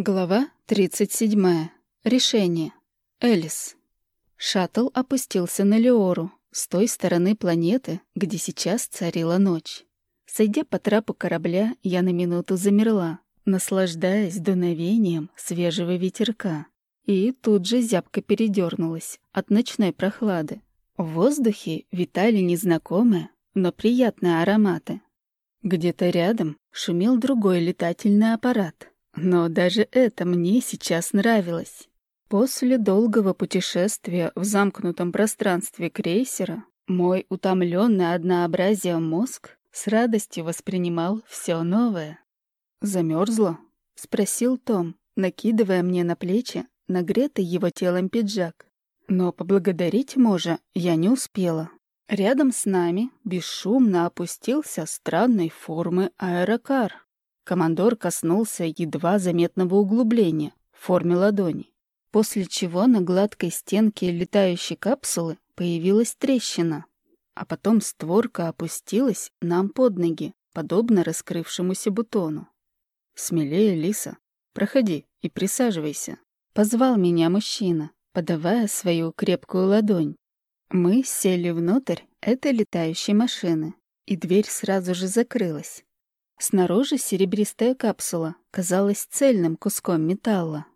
Глава 37. Решение. Элис. Шаттл опустился на Леору, с той стороны планеты, где сейчас царила ночь. Сойдя по трапу корабля, я на минуту замерла, наслаждаясь дуновением свежего ветерка. И тут же зябко передернулась от ночной прохлады. В воздухе витали незнакомые, но приятные ароматы. Где-то рядом шумел другой летательный аппарат — но даже это мне сейчас нравилось. После долгого путешествия в замкнутом пространстве крейсера мой утомленный однообразием мозг с радостью воспринимал все новое. Замерзла? спросил Том, накидывая мне на плечи нагретый его телом пиджак. Но поблагодарить мужа я не успела. Рядом с нами бесшумно опустился странной формы аэрокар. Командор коснулся едва заметного углубления в форме ладони, после чего на гладкой стенке летающей капсулы появилась трещина, а потом створка опустилась нам под ноги, подобно раскрывшемуся бутону. «Смелее, Лиса, проходи и присаживайся», — позвал меня мужчина, подавая свою крепкую ладонь. Мы сели внутрь этой летающей машины, и дверь сразу же закрылась. Снаружи серебристая капсула казалась цельным куском металла.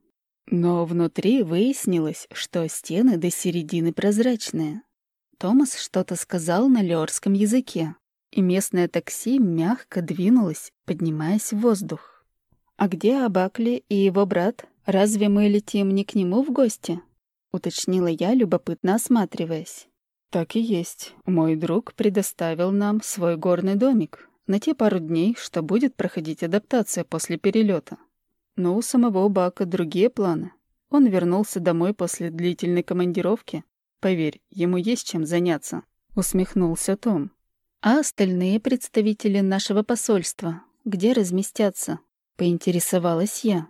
Но внутри выяснилось, что стены до середины прозрачные. Томас что-то сказал на леорском языке, и местное такси мягко двинулось, поднимаясь в воздух. «А где Абакли и его брат? Разве мы летим не к нему в гости?» — уточнила я, любопытно осматриваясь. «Так и есть. Мой друг предоставил нам свой горный домик, на те пару дней, что будет проходить адаптация после перелета. Но у самого Бака другие планы. Он вернулся домой после длительной командировки. Поверь, ему есть чем заняться. Усмехнулся Том. А остальные представители нашего посольства где разместятся? Поинтересовалась я.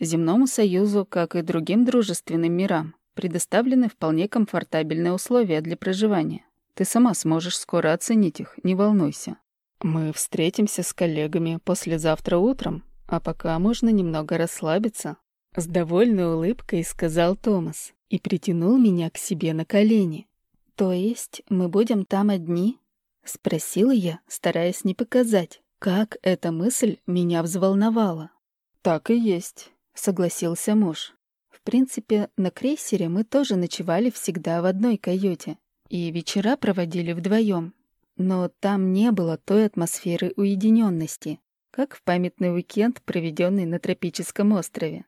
Земному союзу, как и другим дружественным мирам, предоставлены вполне комфортабельные условия для проживания. Ты сама сможешь скоро оценить их, не волнуйся. Мы встретимся с коллегами послезавтра утром, а пока можно немного расслабиться. С довольной улыбкой сказал Томас и притянул меня к себе на колени. То есть мы будем там одни? Спросила я, стараясь не показать, как эта мысль меня взволновала. Так и есть, согласился муж. В принципе, на крейсере мы тоже ночевали всегда в одной каюте и вечера проводили вдвоем, но там не было той атмосферы уединенности, как в памятный уикенд, проведенный на тропическом острове.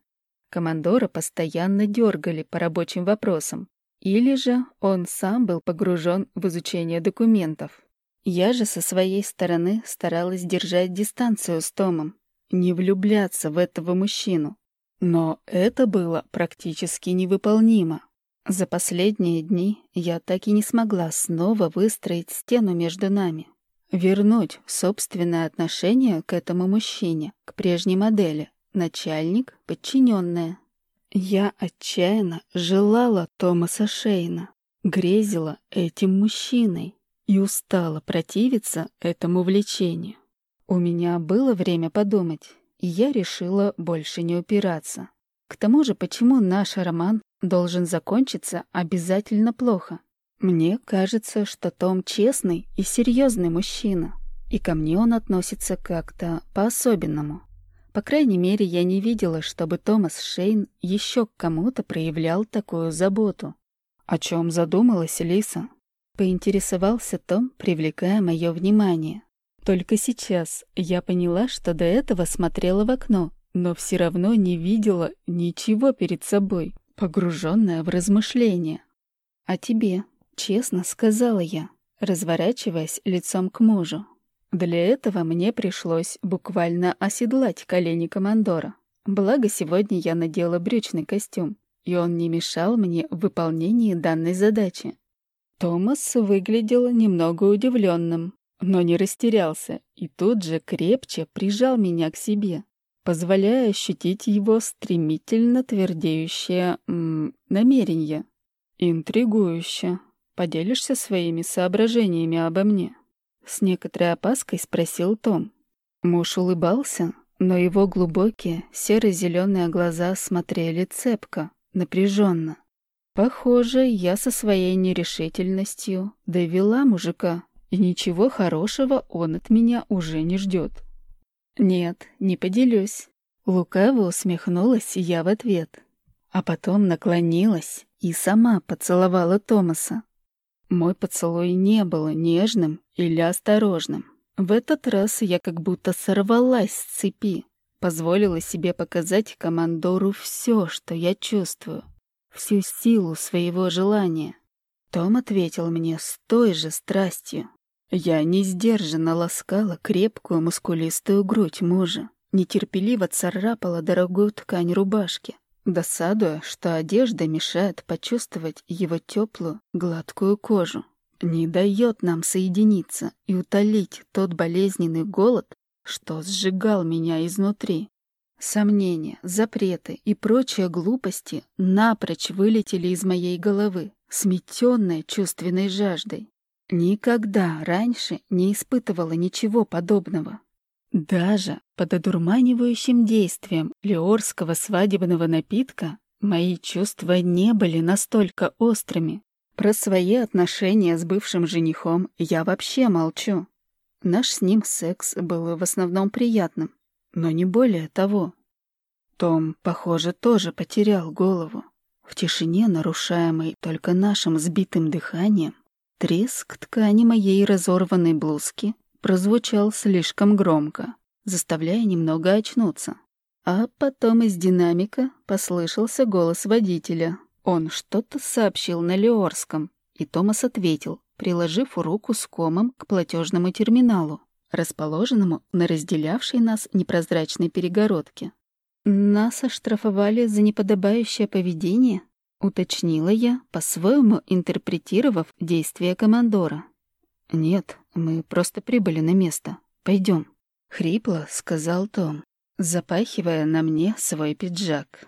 Командора постоянно дергали по рабочим вопросам, или же он сам был погружен в изучение документов. Я же со своей стороны старалась держать дистанцию с Томом, не влюбляться в этого мужчину. Но это было практически невыполнимо. За последние дни я так и не смогла снова выстроить стену между нами. Вернуть собственное отношение к этому мужчине, к прежней модели. Начальник, подчиненная. Я отчаянно желала Томаса Шейна, грезила этим мужчиной и устала противиться этому влечению. У меня было время подумать, и я решила больше не упираться. К тому же, почему наш роман должен закончиться обязательно плохо? Мне кажется, что Том честный и серьезный мужчина, и ко мне он относится как-то по-особенному. По крайней мере, я не видела, чтобы Томас Шейн еще к кому-то проявлял такую заботу. О чем задумалась Лиса? Поинтересовался Том, привлекая мое внимание. Только сейчас я поняла, что до этого смотрела в окно но все равно не видела ничего перед собой, погруженная в размышления. «А тебе, честно сказала я, разворачиваясь лицом к мужу. Для этого мне пришлось буквально оседлать колени командора. Благо, сегодня я надела брючный костюм, и он не мешал мне в выполнении данной задачи. Томас выглядел немного удивленным, но не растерялся и тут же крепче прижал меня к себе, позволяя ощутить его стремительно твердеющее м, намерение. Интригующе. Поделишься своими соображениями обо мне? С некоторой опаской спросил Том. Муж улыбался, но его глубокие серо-зеленые глаза смотрели цепко, напряженно. Похоже, я со своей нерешительностью довела мужика, и ничего хорошего он от меня уже не ждет. Нет, не поделюсь. Лукаво усмехнулась я в ответ, а потом наклонилась и сама поцеловала Томаса. Мой поцелуй не был нежным или осторожным. В этот раз я как будто сорвалась с цепи, позволила себе показать командору все, что я чувствую всю силу своего желания. Том ответил мне с той же страстью. Я несдержанно ласкала крепкую мускулистую грудь мужа, нетерпеливо царапала дорогую ткань рубашки, досадуя, что одежда мешает почувствовать его теплую, гладкую кожу, не дает нам соединиться и утолить тот болезненный голод, что сжигал меня изнутри. Сомнения, запреты и прочие глупости напрочь вылетели из моей головы, сметенные чувственной жаждой. Никогда раньше не испытывала ничего подобного. Даже под одурманивающим действием леорского свадебного напитка мои чувства не были настолько острыми. Про свои отношения с бывшим женихом я вообще молчу. Наш с ним секс был в основном приятным, но не более того. Том, похоже, тоже потерял голову. В тишине, нарушаемой только нашим сбитым дыханием, треск ткани моей разорванной блузки прозвучал слишком громко, заставляя немного очнуться. А потом из динамика послышался голос водителя. Он что-то сообщил на Леорском, и Томас ответил, приложив руку с комом к платежному терминалу расположенному на разделявшей нас непрозрачной перегородке. «Нас оштрафовали за неподобающее поведение», — уточнила я, по-своему интерпретировав действия командора. «Нет, мы просто прибыли на место. Пойдем», — хрипло сказал Том, запахивая на мне свой пиджак.